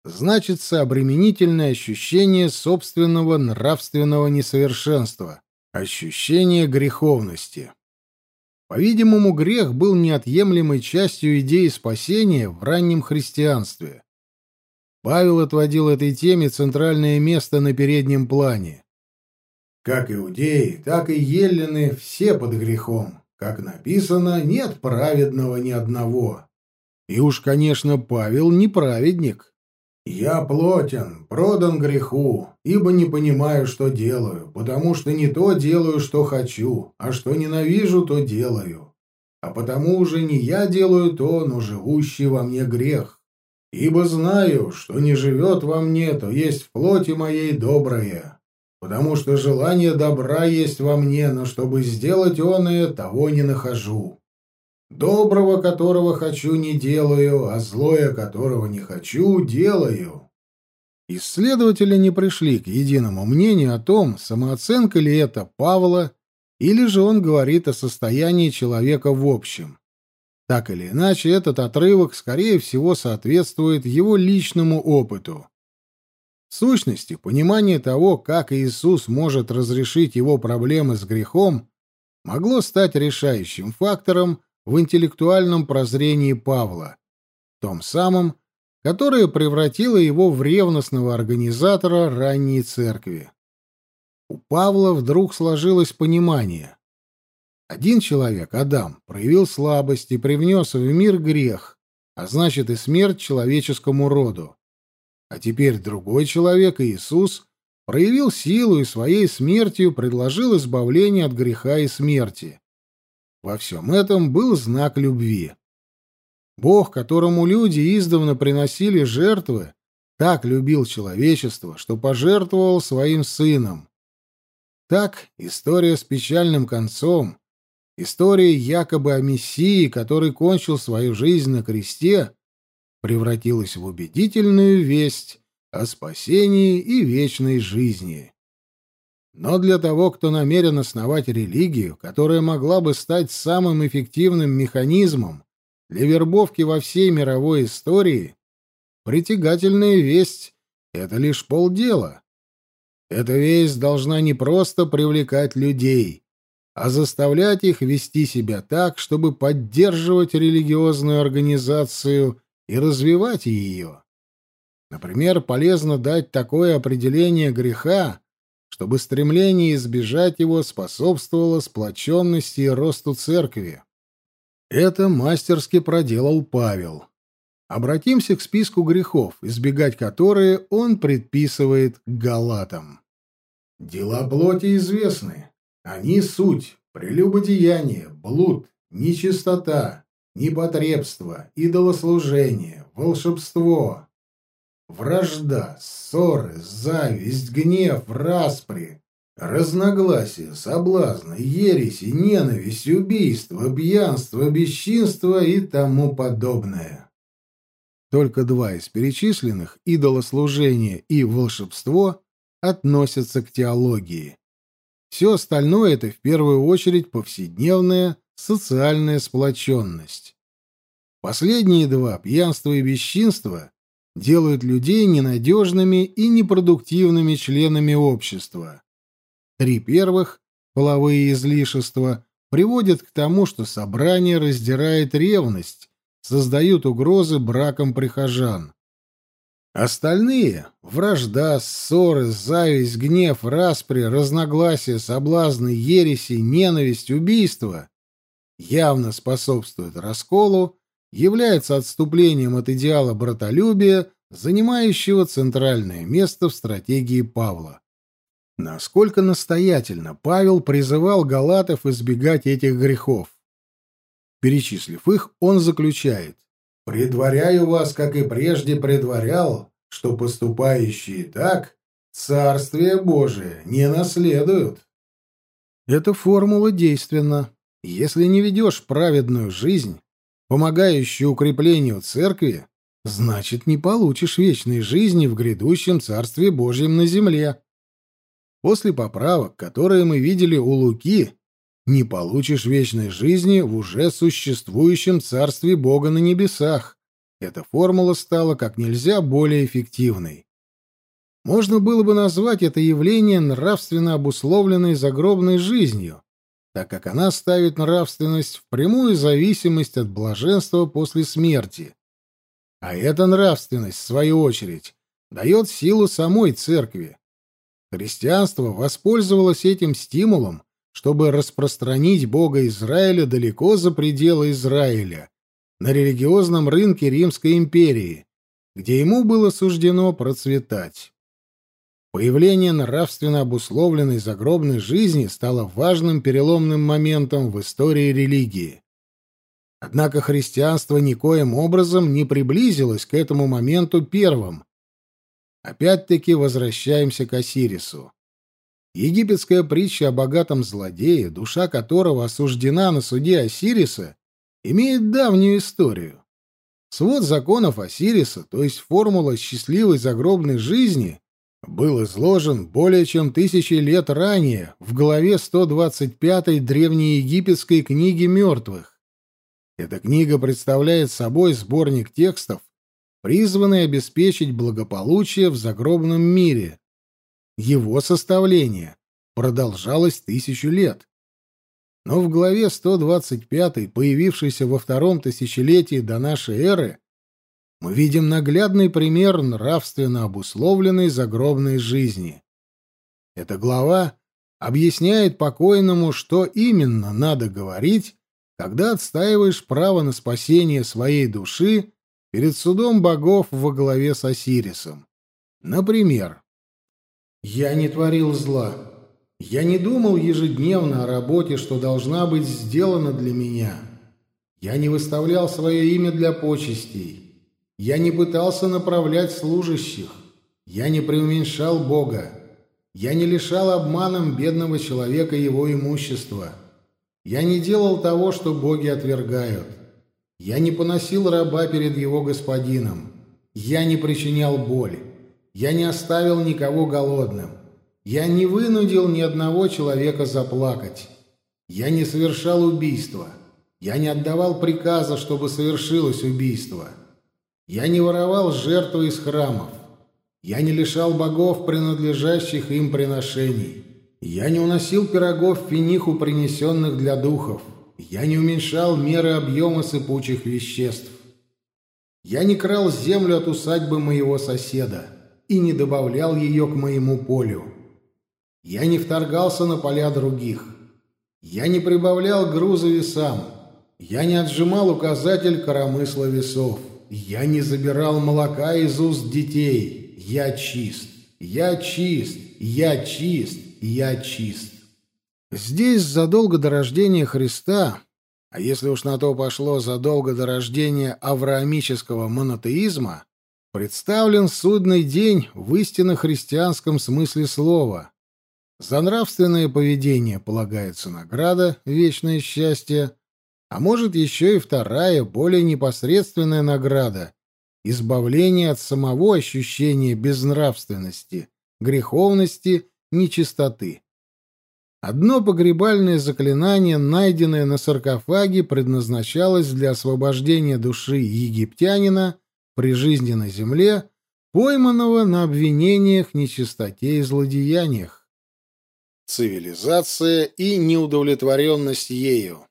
значится обременительное ощущение собственного нравственного несовершенства, ощущение греховности. По-видимому, грех был неотъемлемой частью идеи спасения в раннем христианстве. Павел отводил этой теме центральное место на переднем плане. Как иудеи, так и еллины все под грехом. Как написано, нет праведного ни одного. И уж, конечно, Павел не праведник. «Я плотен, продан греху, ибо не понимаю, что делаю, потому что не то делаю, что хочу, а что ненавижу, то делаю. А потому уже не я делаю то, но живущий во мне грех. Ибо знаю, что не живет во мне, то есть в плоти моей доброе, потому что желание добра есть во мне, но чтобы сделать он и того не нахожу. Доброго, которого хочу, не делаю, а злое, которого не хочу, делаю. Исследователи не пришли к единому мнению о том, самооценка ли это Павла, или же он говорит о состоянии человека в общем. Так или иначе, этот отрывок, скорее всего, соответствует его личному опыту. В сущности, понимание того, как Иисус может разрешить его проблемы с грехом, могло стать решающим фактором в интеллектуальном прозрении Павла, том самом, которое превратило его в ревностного организатора ранней церкви. У Павла вдруг сложилось понимание. Один человек, Адам, проявил слабость и привнес в мир грех, а значит и смерть человеческому роду. А теперь другой человек, Иисус, проявил силу и своей смертью предложил избавление от греха и смерти. Во всем этом был знак любви. Бог, которому люди издавна приносили жертвы, так любил человечество, что пожертвовал своим сыном. Так история с печальным концом, история якобы о Мессии, который кончил свою жизнь на кресте, превратилась в убедительную весть о спасении и вечной жизни. Но для того, кто намерен основать религию, которая могла бы стать самым эффективным механизмом для вербовки во всей мировой истории, притягательная весть — это лишь полдела. Эта весть должна не просто привлекать людей, а заставлять их вести себя так, чтобы поддерживать религиозную организацию и развивать ее. Например, полезно дать такое определение греха, чтобы стремление избежать его способствовало сплоченности и росту церкви. Это мастерски проделал Павел. Обратимся к списку грехов, избегать которые он предписывает галатам. Дела плоти известны. Они суть, прелюбодеяние, блуд, нечистота, непотребство, идолослужение, волшебство, вражда, ссоры, зависть, гнев, распри, разногласия, соблазны, ереси, ненависть, убийство, пьянство, бесчинство и тому подобное. Только два из перечисленных, идолослужение и волшебство, относятся к теологии. Все остальное — это в первую очередь повседневная социальная сплоченность. Последние два, пьянство и бесчинство, делают людей ненадежными и непродуктивными членами общества. Три первых, половые излишества, приводят к тому, что собрание раздирает ревность, создают угрозы бракам прихожан. Остальные — вражда, ссоры, зависть, гнев, распри, разногласия, соблазны, ереси, ненависть, убийство явно способствует расколу, является отступлением от идеала братолюбия, занимающего центральное место в стратегии Павла. Насколько настоятельно Павел призывал галатов избегать этих грехов. Перечислив их, он заключает «Предваряю вас, как и прежде предварял, что поступающие так Царствие Божие не наследуют». Эта формула действенна. Если не ведешь праведную жизнь, помогающую укреплению церкви, значит, не получишь вечной жизни в грядущем Царстве Божьем на земле. После поправок, которые мы видели у Луки, не получишь вечной жизни в уже существующем Царстве Бога на небесах. Эта формула стала как нельзя более эффективной. Можно было бы назвать это явление нравственно обусловленной загробной жизнью, так как она ставит нравственность в прямую зависимость от блаженства после смерти. А эта нравственность, в свою очередь, дает силу самой церкви. Христианство воспользовалось этим стимулом, чтобы распространить Бога Израиля далеко за пределы Израиля, на религиозном рынке Римской империи, где ему было суждено процветать. Появление нравственно обусловленной загробной жизни стало важным переломным моментом в истории религии. Однако христианство никоим образом не приблизилось к этому моменту первым, Опять-таки возвращаемся к Осирису. Египетская притча о богатом злодее, душа которого осуждена на суде Осириса, имеет давнюю историю. Свод законов Осириса, то есть формула счастливой загробной жизни, был изложен более чем тысячи лет ранее в главе 125 древнеегипетской книги мертвых. Эта книга представляет собой сборник текстов, призванный обеспечить благополучие в загробном мире. Его составление продолжалось тысячу лет. Но в главе 125, появившейся во втором тысячелетии до нашей эры, мы видим наглядный пример нравственно обусловленной загробной жизни. Эта глава объясняет покойному, что именно надо говорить, когда отстаиваешь право на спасение своей души перед судом богов во главе с Осирисом. Например, «Я не творил зла. Я не думал ежедневно о работе, что должна быть сделана для меня. Я не выставлял свое имя для почестей. Я не пытался направлять служащих. Я не преуменьшал Бога. Я не лишал обманом бедного человека его имущества. Я не делал того, что боги отвергают. Я не поносил раба перед его господином. Я не причинял боль. Я не оставил никого голодным. Я не вынудил ни одного человека заплакать. Я не совершал убийства. Я не отдавал приказа, чтобы совершилось убийство. Я не воровал жертвы из храмов. Я не лишал богов принадлежащих им приношений. Я не уносил пирогов финиху, принесенных для духов я не уменьшал меры объема сыпучих веществ. Я не крал землю от усадьбы моего соседа и не добавлял ее к моему полю. Я не вторгался на поля других. Я не прибавлял груза весам. Я не отжимал указатель коромысла весов. Я не забирал молока из уст детей. Я чист. Я чист. Я чист. Я чист. Здесь задолго до рождения Христа, а если уж на то пошло задолго до рождения авраамического монотеизма, представлен судный день в истинно христианском смысле слова. За нравственное поведение полагается награда, вечное счастье, а может еще и вторая, более непосредственная награда — избавление от самого ощущения безнравственности, греховности, нечистоты. Одно погребальное заклинание, найденное на саркофаге, предназначалось для освобождения души египтянина при жизни на земле, пойманного на обвинениях, нечистоте и злодеяниях. Цивилизация и неудовлетворенность ею.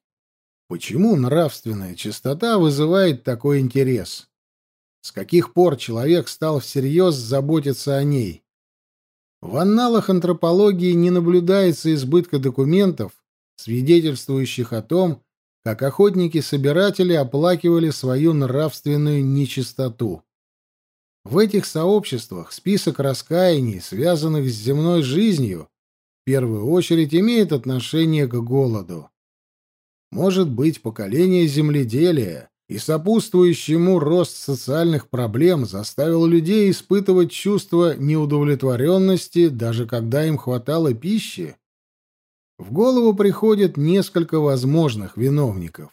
Почему нравственная чистота вызывает такой интерес? С каких пор человек стал всерьез заботиться о ней? В анналах антропологии не наблюдается избытка документов, свидетельствующих о том, как охотники-собиратели оплакивали свою нравственную нечистоту. В этих сообществах список раскаяний, связанных с земной жизнью, первую очередь имеет отношение к голоду. Может быть, поколение земледелия и сопутствующий ему рост социальных проблем заставил людей испытывать чувство неудовлетворенности, даже когда им хватало пищи? В голову приходит несколько возможных виновников.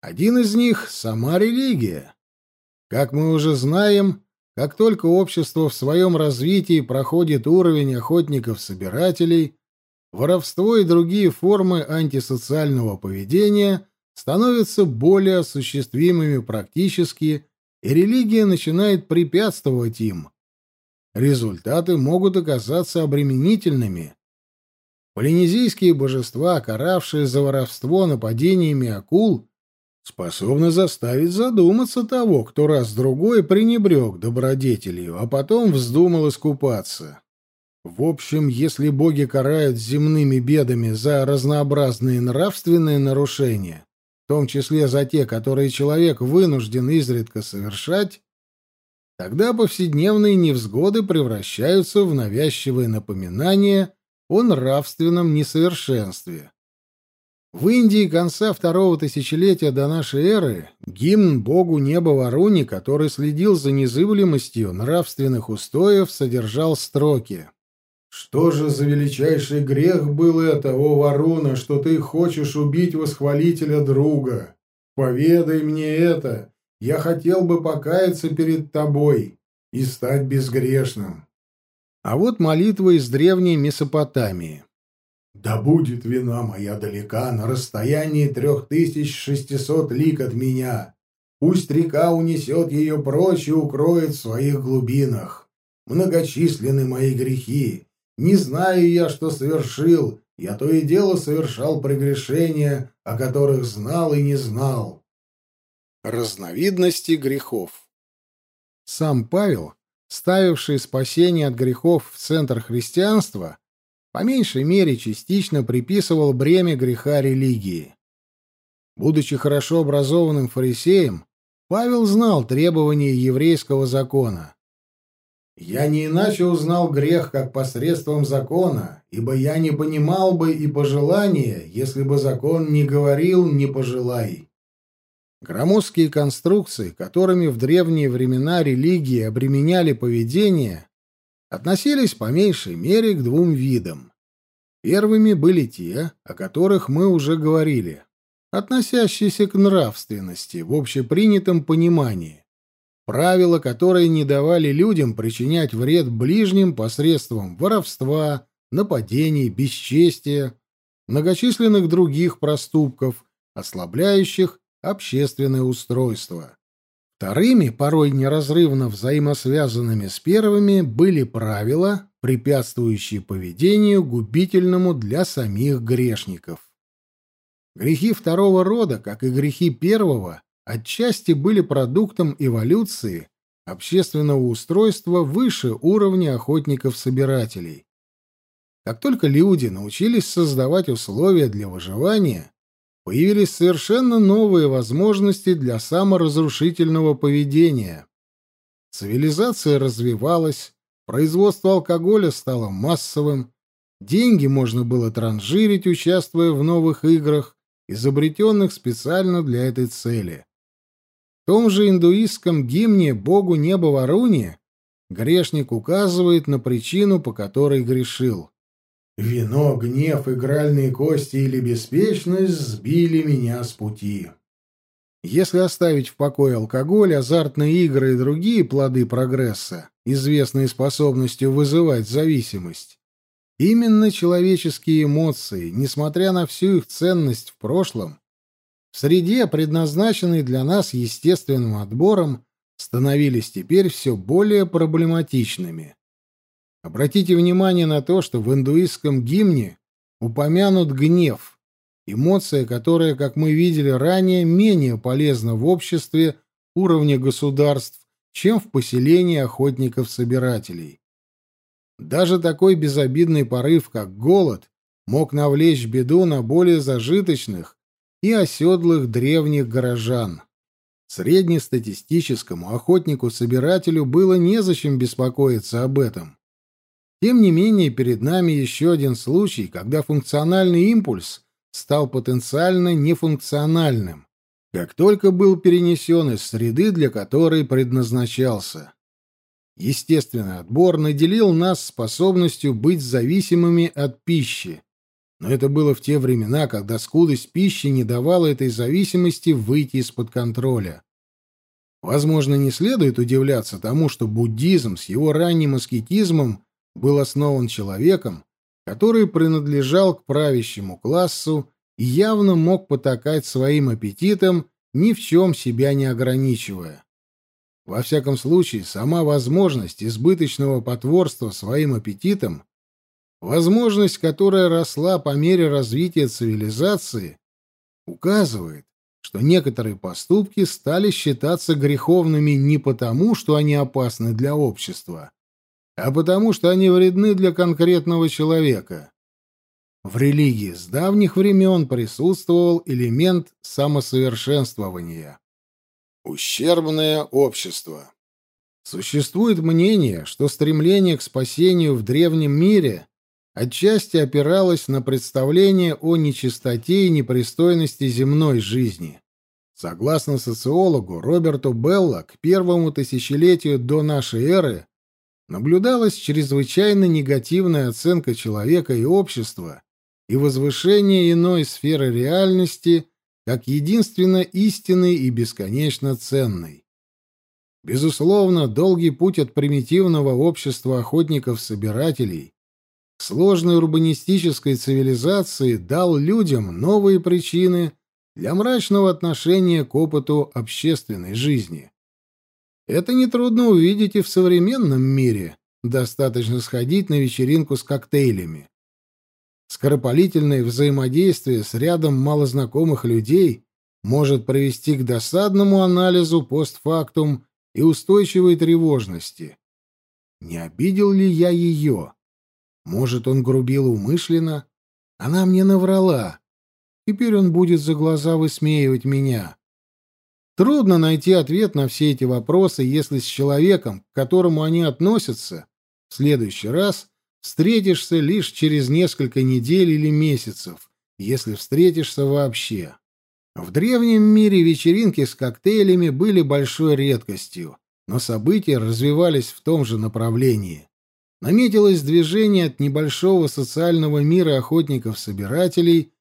Один из них — сама религия. Как мы уже знаем, как только общество в своем развитии проходит уровень охотников-собирателей, воровство и другие формы антисоциального поведения становятся более осуществимыми практически, и религия начинает препятствовать им. Результаты могут оказаться обременительными. Полинезийские божества, каравшие за воровство нападениями акул, способны заставить задуматься того, кто раз-другой пренебрег добродетелью, а потом вздумал искупаться. В общем, если боги карают земными бедами за разнообразные нравственные нарушения, в том числе за те, которые человек вынужден изредка совершать, тогда повседневные невзгоды превращаются в навязчивые напоминания о нравственном несовершенстве. В Индии конца второго тысячелетия до нашей эры гимн богу неба Варуни, который следил за незыблемостью нравственных устоев, содержал строки что же за величайший грех был это, о Варуна, что ты хочешь убить восхвалителя друга? Поведай мне это. Я хотел бы покаяться перед тобой и стать безгрешным. А вот молитва из древней Месопотамии. «Да будет вина моя далека, на расстоянии трех тысяч шестисот лик от меня. Пусть река унесет ее прочь и укроет в своих глубинах. Многочисленны мои грехи, не знаю я, что совершил, я то и дело совершал прегрешения, о которых знал и не знал. Разновидности грехов Сам Павел, ставивший спасение от грехов в центр христианства, по меньшей мере частично приписывал бремя греха религии. Будучи хорошо образованным фарисеем, Павел знал требования еврейского закона. Я не иначе узнал грех как посредством закона, ибо я не понимал бы и пожелания, если бы закон не говорил «не пожелай». Громоздкие конструкции, которыми в древние времена религии обременяли поведение, относились по меньшей мере к двум видам. Первыми были те, о которых мы уже говорили, относящиеся к нравственности в общепринятом понимании правила, которые не давали людям причинять вред ближним посредством воровства, нападений, бесчестия, многочисленных других проступков, ослабляющих общественное устройство. Вторыми, порой неразрывно взаимосвязанными с первыми, были правила, препятствующие поведению, губительному для самих грешников. Грехи второго рода, как и грехи первого, отчасти были продуктом эволюции общественного устройства выше уровня охотников-собирателей. Как только люди научились создавать условия для выживания, появились совершенно новые возможности для саморазрушительного поведения. Цивилизация развивалась, производство алкоголя стало массовым, деньги можно было транжирить, участвуя в новых играх, изобретенных специально для этой цели. В том же индуистском гимне богу неба Варуни грешник указывает на причину, по которой грешил. «Вино, гнев, игральные кости или беспечность сбили меня с пути». Если оставить в покое алкоголь, азартные игры и другие плоды прогресса, известные способностью вызывать зависимость, именно человеческие эмоции, несмотря на всю их ценность в прошлом, в среде, предназначенной для нас естественным отбором, становились теперь все более проблематичными. Обратите внимание на то, что в индуистском гимне упомянут гнев, эмоция, которая, как мы видели ранее, менее полезна в обществе уровня государств, чем в поселении охотников-собирателей. Даже такой безобидный порыв, как голод, мог навлечь беду на более зажиточных, и оседлых древних горожан. Среднестатистическому охотнику-собирателю было незачем беспокоиться об этом. Тем не менее, перед нами еще один случай, когда функциональный импульс стал потенциально нефункциональным, как только был перенесен из среды, для которой предназначался. Естественный отбор наделил нас способностью быть зависимыми от пищи, но это было в те времена, когда скудость пищи не давала этой зависимости выйти из-под контроля. Возможно, не следует удивляться тому, что буддизм с его ранним аскетизмом был основан человеком, который принадлежал к правящему классу и явно мог потакать своим аппетитом, ни в чем себя не ограничивая. Во всяком случае, сама возможность избыточного потворства своим аппетитом Возможность, которая росла по мере развития цивилизации, указывает, что некоторые поступки стали считаться греховными не потому, что они опасны для общества, а потому, что они вредны для конкретного человека. В религии с давних времен присутствовал элемент самосовершенствования. Ущербное общество. Существует мнение, что стремление к спасению в древнем мире отчасти опиралась на представление о нечистоте и непристойности земной жизни. Согласно социологу Роберту Белла, к первому тысячелетию до нашей эры наблюдалась чрезвычайно негативная оценка человека и общества и возвышение иной сферы реальности как единственно истинной и бесконечно ценной. Безусловно, долгий путь от примитивного общества охотников-собирателей сложной урбанистической цивилизации дал людям новые причины для мрачного отношения к опыту общественной жизни. Это нетрудно увидеть и в современном мире. Достаточно сходить на вечеринку с коктейлями. Скоропалительное взаимодействие с рядом малознакомых людей может привести к досадному анализу постфактум и устойчивой тревожности. Не обидел ли я ее? Может, он грубил умышленно? Она мне наврала. Теперь он будет за глаза высмеивать меня. Трудно найти ответ на все эти вопросы, если с человеком, к которому они относятся, в следующий раз встретишься лишь через несколько недель или месяцев, если встретишься вообще. В древнем мире вечеринки с коктейлями были большой редкостью, но события развивались в том же направлении наметилось движение от небольшого социального мира охотников-собирателей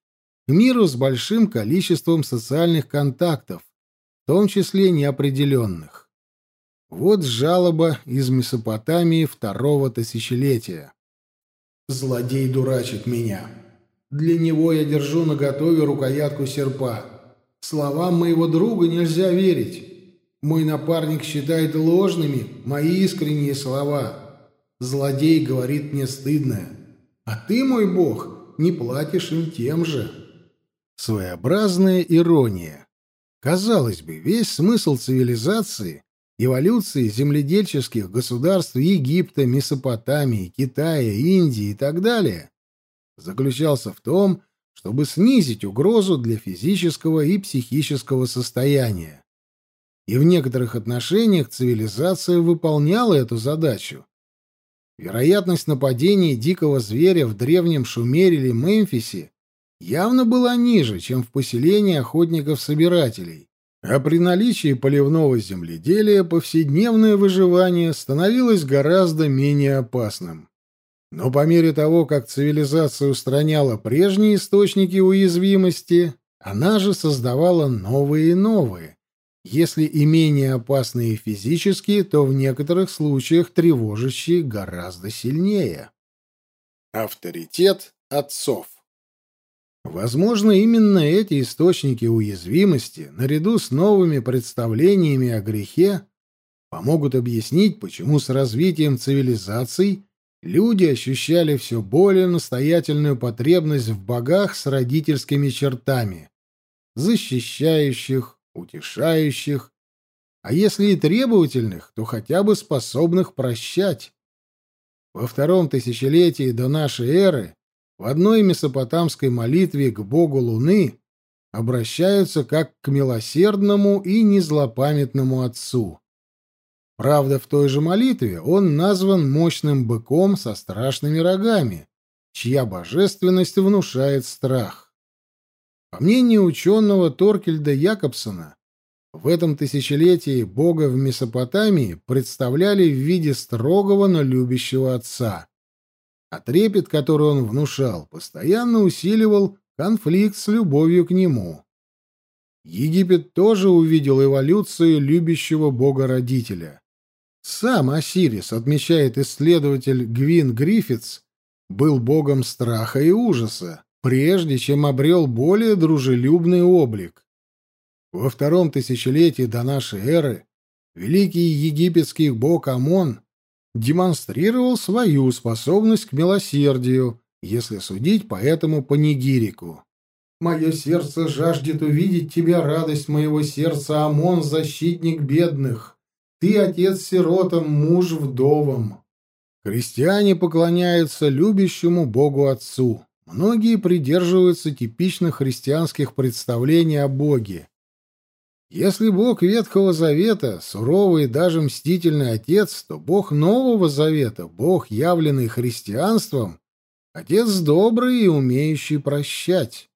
к миру с большим количеством социальных контактов, в том числе неопределенных. Вот жалоба из Месопотамии второго тысячелетия. «Злодей дурачит меня. Для него я держу наготове рукоятку серпа. Словам моего друга нельзя верить. Мой напарник считает ложными мои искренние слова». Злодей говорит мне стыдное. А ты, мой бог, не платишь им тем же. Своеобразная ирония. Казалось бы, весь смысл цивилизации, эволюции земледельческих государств Египта, Месопотамии, Китая, Индии и так далее заключался в том, чтобы снизить угрозу для физического и психического состояния. И в некоторых отношениях цивилизация выполняла эту задачу. Вероятность нападения дикого зверя в древнем Шумере или Мемфисе явно была ниже, чем в поселении охотников-собирателей, а при наличии поливного земледелия повседневное выживание становилось гораздо менее опасным. Но по мере того, как цивилизация устраняла прежние источники уязвимости, она же создавала новые и новые, если и менее опасные физически, то в некоторых случаях тревожащие гораздо сильнее. Авторитет отцов Возможно, именно эти источники уязвимости, наряду с новыми представлениями о грехе, помогут объяснить, почему с развитием цивилизаций люди ощущали все более настоятельную потребность в богах с родительскими чертами, защищающих, утешающих, а если и требовательных, то хотя бы способных прощать. Во втором тысячелетии до нашей эры в одной месопотамской молитве к богу Луны обращаются как к милосердному и незлопамятному отцу. Правда, в той же молитве он назван мощным быком со страшными рогами, чья божественность внушает страх. По мнению ученого Торкельда Якобсона, в этом тысячелетии бога в Месопотамии представляли в виде строгого, но любящего отца. А трепет, который он внушал, постоянно усиливал конфликт с любовью к нему. Египет тоже увидел эволюцию любящего бога-родителя. Сам Осирис, отмечает исследователь Гвин Гриффитс, был богом страха и ужаса, прежде чем обрел более дружелюбный облик. Во втором тысячелетии до нашей эры великий египетский бог Амон демонстрировал свою способность к милосердию, если судить по этому панигирику. «Мое сердце жаждет увидеть тебя, радость моего сердца, Амон, защитник бедных. Ты отец сиротам, муж вдовам». Христиане поклоняются любящему Богу Отцу. Многие придерживаются типичных христианских представлений о Боге. Если Бог Ветхого Завета — суровый и даже мстительный Отец, то Бог Нового Завета, Бог, явленный христианством, Отец добрый и умеющий прощать.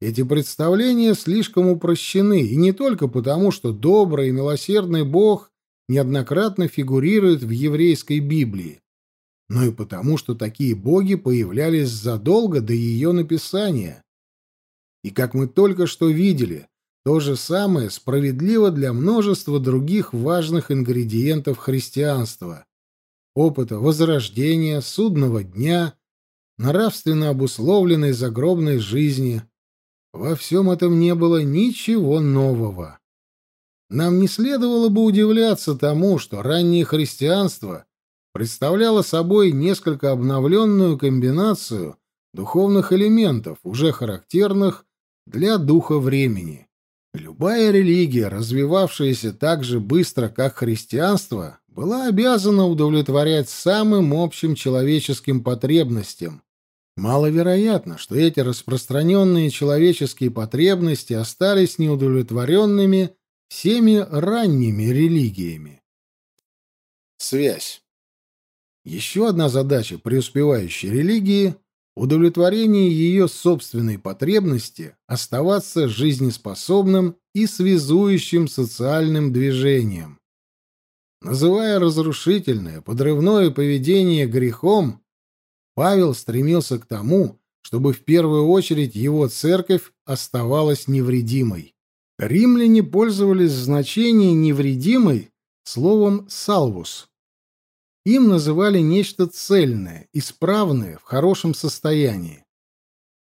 Эти представления слишком упрощены, и не только потому, что добрый и милосердный Бог неоднократно фигурирует в еврейской Библии но и потому, что такие боги появлялись задолго до ее написания. И как мы только что видели, то же самое справедливо для множества других важных ингредиентов христианства — опыта возрождения, судного дня, нравственно обусловленной загробной жизни. Во всем этом не было ничего нового. Нам не следовало бы удивляться тому, что раннее христианство — представляла собой несколько обновленную комбинацию духовных элементов, уже характерных для духа времени. Любая религия, развивавшаяся так же быстро, как христианство, была обязана удовлетворять самым общим человеческим потребностям. Маловероятно, что эти распространенные человеческие потребности остались неудовлетворенными всеми ранними религиями. Связь еще одна задача преуспевающей религии — удовлетворение ее собственной потребности оставаться жизнеспособным и связующим социальным движением. Называя разрушительное, подрывное поведение грехом, Павел стремился к тому, чтобы в первую очередь его церковь оставалась невредимой. Римляне пользовались в значении «невредимой» словом «салвус», им называли нечто цельное, исправное, в хорошем состоянии.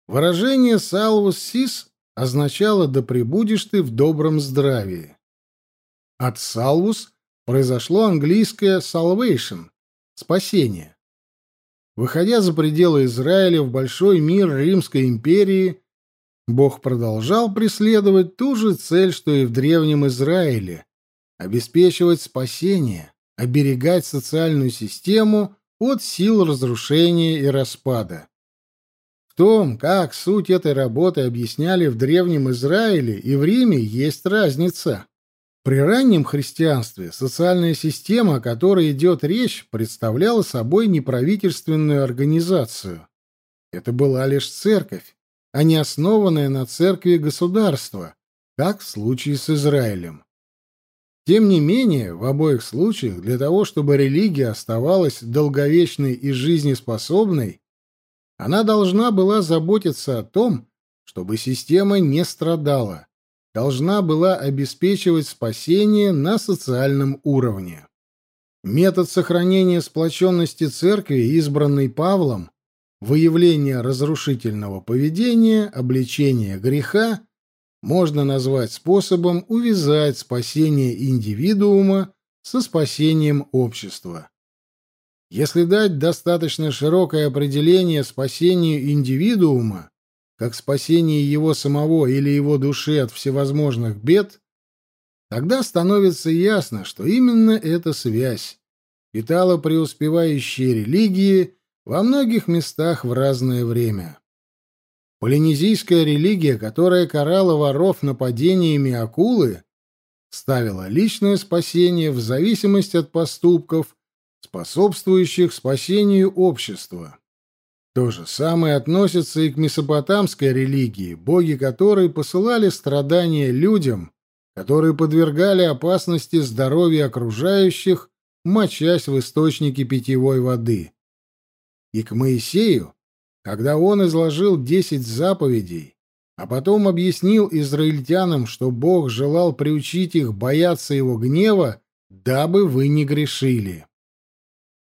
Выражение «salvus sis» означало «да пребудешь ты в добром здравии». От «salvus» произошло английское «salvation» — «спасение». Выходя за пределы Израиля в большой мир Римской империи, Бог продолжал преследовать ту же цель, что и в Древнем Израиле — обеспечивать спасение оберегать социальную систему от сил разрушения и распада. В том, как суть этой работы объясняли в Древнем Израиле и в Риме, есть разница. При раннем христианстве социальная система, о которой идет речь, представляла собой неправительственную организацию. Это была лишь церковь, а не основанная на церкви государство, как в случае с Израилем. Тем не менее, в обоих случаях для того, чтобы религия оставалась долговечной и жизнеспособной, она должна была заботиться о том, чтобы система не страдала, должна была обеспечивать спасение на социальном уровне. Метод сохранения сплоченности церкви, избранный Павлом, выявление разрушительного поведения, обличение греха можно назвать способом увязать спасение индивидуума со спасением общества. Если дать достаточно широкое определение спасению индивидуума, как спасение его самого или его души от всевозможных бед, тогда становится ясно, что именно эта связь питала преуспевающие религии во многих местах в разное время. Полинезийская религия, которая карала воров нападениями акулы, ставила личное спасение в зависимость от поступков, способствующих спасению общества. То же самое относится и к месопотамской религии, боги которой посылали страдания людям, которые подвергали опасности здоровья окружающих, мочась в источники питьевой воды. И к Моисею, когда он изложил десять заповедей, а потом объяснил израильтянам, что Бог желал приучить их бояться его гнева, дабы вы не грешили.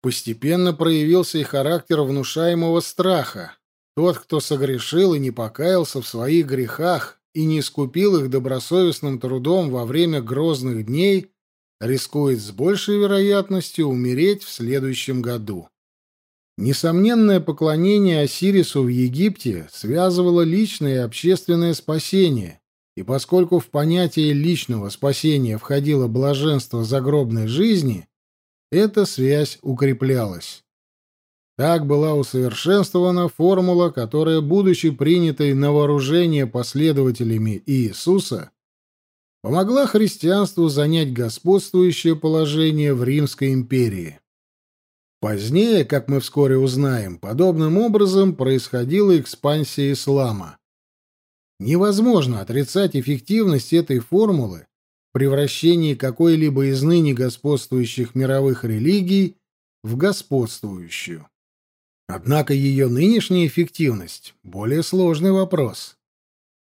Постепенно проявился и характер внушаемого страха. Тот, кто согрешил и не покаялся в своих грехах и не искупил их добросовестным трудом во время грозных дней, рискует с большей вероятностью умереть в следующем году. Несомненное поклонение Осирису в Египте связывало личное и общественное спасение, и поскольку в понятие личного спасения входило блаженство загробной жизни, эта связь укреплялась. Так была усовершенствована формула, которая, будучи принятой на вооружение последователями Иисуса, помогла христианству занять господствующее положение в Римской империи. Позднее, как мы вскоре узнаем, подобным образом происходила экспансия ислама. Невозможно отрицать эффективность этой формулы в превращении какой-либо из ныне господствующих мировых религий в господствующую. Однако ее нынешняя эффективность – более сложный вопрос.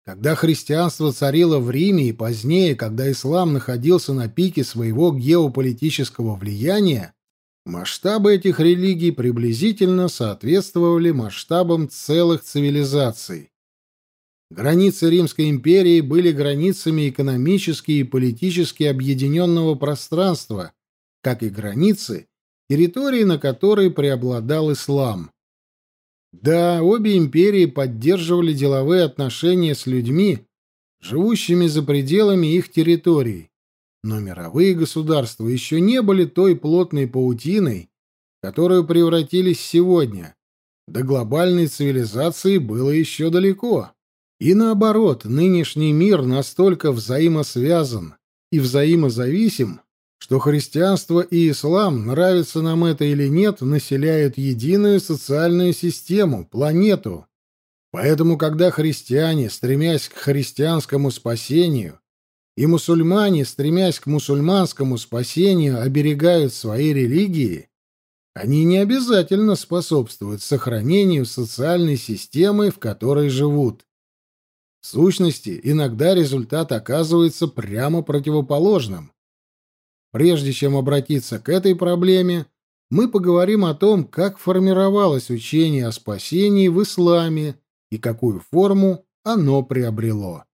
Когда христианство царило в Риме и позднее, когда ислам находился на пике своего геополитического влияния, Масштабы этих религий приблизительно соответствовали масштабам целых цивилизаций. Границы Римской империи были границами экономически и политически объединенного пространства, как и границы территории, на которой преобладал ислам. Да, обе империи поддерживали деловые отношения с людьми, живущими за пределами их территорий, но мировые государства еще не были той плотной паутиной, которую превратились сегодня. До глобальной цивилизации было еще далеко. И наоборот, нынешний мир настолько взаимосвязан и взаимозависим, что христианство и ислам, нравится нам это или нет, населяют единую социальную систему, планету. Поэтому, когда христиане, стремясь к христианскому спасению, и мусульмане, стремясь к мусульманскому спасению, оберегают свои религии, они не обязательно способствуют сохранению социальной системы, в которой живут. В сущности, иногда результат оказывается прямо противоположным. Прежде чем обратиться к этой проблеме, мы поговорим о том, как формировалось учение о спасении в исламе и какую форму оно приобрело.